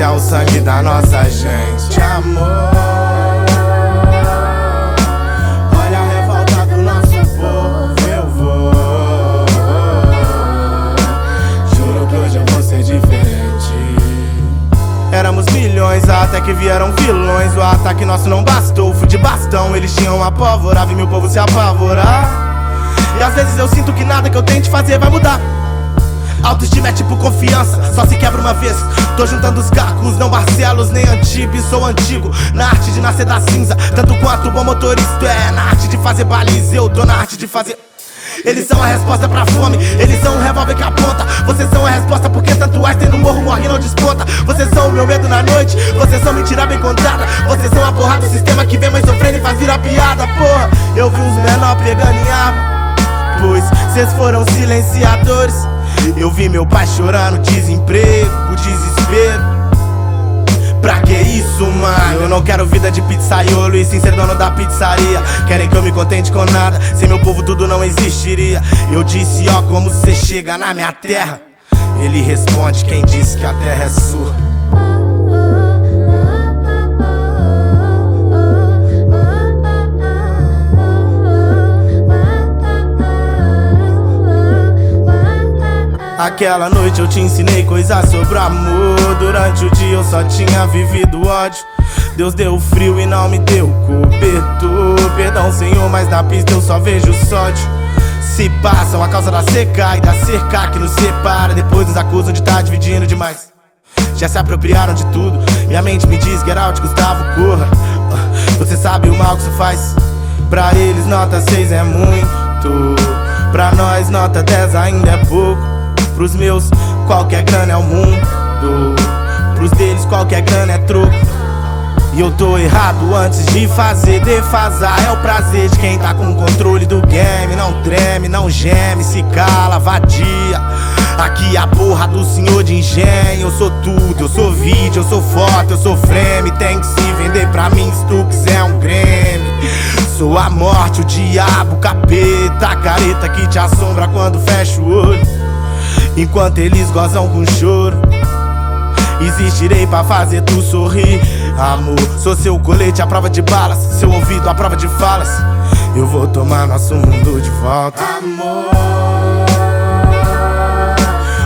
da nossa gente, amor. Éramos milhões, até que vieram vilões. O ataque nosso não bastou, fui de bastão. Eles tinham a pólvora, vi meu povo se apavorar. E às vezes eu sinto que nada que eu tente fazer vai mudar. Autoestima é tipo confiança, só se quebra uma vez. Tô juntando os cacos, não Barcelos nem Antibes, sou antigo. Na arte de nascer da cinza, tanto quanto bom motorista é. Na arte de fazer baliza, eu tô na arte de fazer. Eles são a resposta pra fome, eles são o revólver que aponta. Vocês são a resposta porque tanto tem no morro morre não desponta. Vocês são o meu medo na noite, vocês são mentira bem contada. Vocês são a porra do sistema que vem mais sofrendo e faz virar piada, porra. Eu vi uns menor pegando em arma pois cês foram silenciadores. Eu vi meu pai chorando, desemprego, o desespero. Pra que isso, mano? Eu não quero vida de pizzaiolo e sim ser dono da pizzaria. Querem que eu me contente com nada, sem meu povo tudo não existiria. Eu disse, ó, como cê chega na minha terra? Ele responde, quem disse que a terra é sua? Aquela noite eu te ensinei coisas sobre amor. Durante o dia eu só tinha vivido ódio. Deus deu frio e não me deu cobertor. Perdão, Senhor, mas na pista eu só vejo sódio. Se passam a causa da seca e da cerca que nos separa. Depois nos acusam de estar tá dividindo demais. Já se apropriaram de tudo. Minha mente me diz, get out, Gustavo, corra. Você sabe o mal que isso faz. Pra eles, nota 6 é muito. Pra nós, nota 10 ainda é pouco. Pros meus, qualquer grana é o mundo. Pros deles, qualquer grana é troco. E eu tô errado antes de fazer, defasar. É o prazer de quem tá com o controle do game. Não treme, não geme, se cala, vadia. Aqui a porra do senhor de engenho. Eu sou tudo, eu sou vídeo, eu sou foto, eu sou frame. Tem que se vender pra mim se tu quiser um Grêmio. Sou a morte, o diabo, o capeta, a careta que te assombra quando fecha o olho. Enquanto eles gozam com choro Existirei pra fazer tu sorrir. Amor, sou seu colete à prova de balas. Seu ouvido à prova de falas. Eu vou tomar nosso mundo de volta. Amor.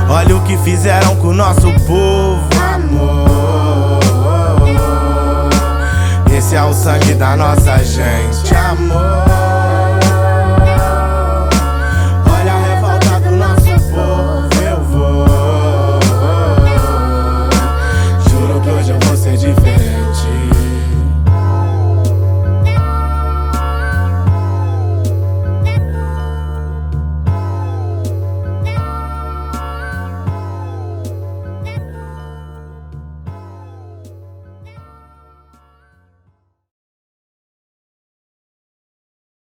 Olha o que fizeram com o nosso povo. Amor. Esse é o sangue da nossa gente. Amor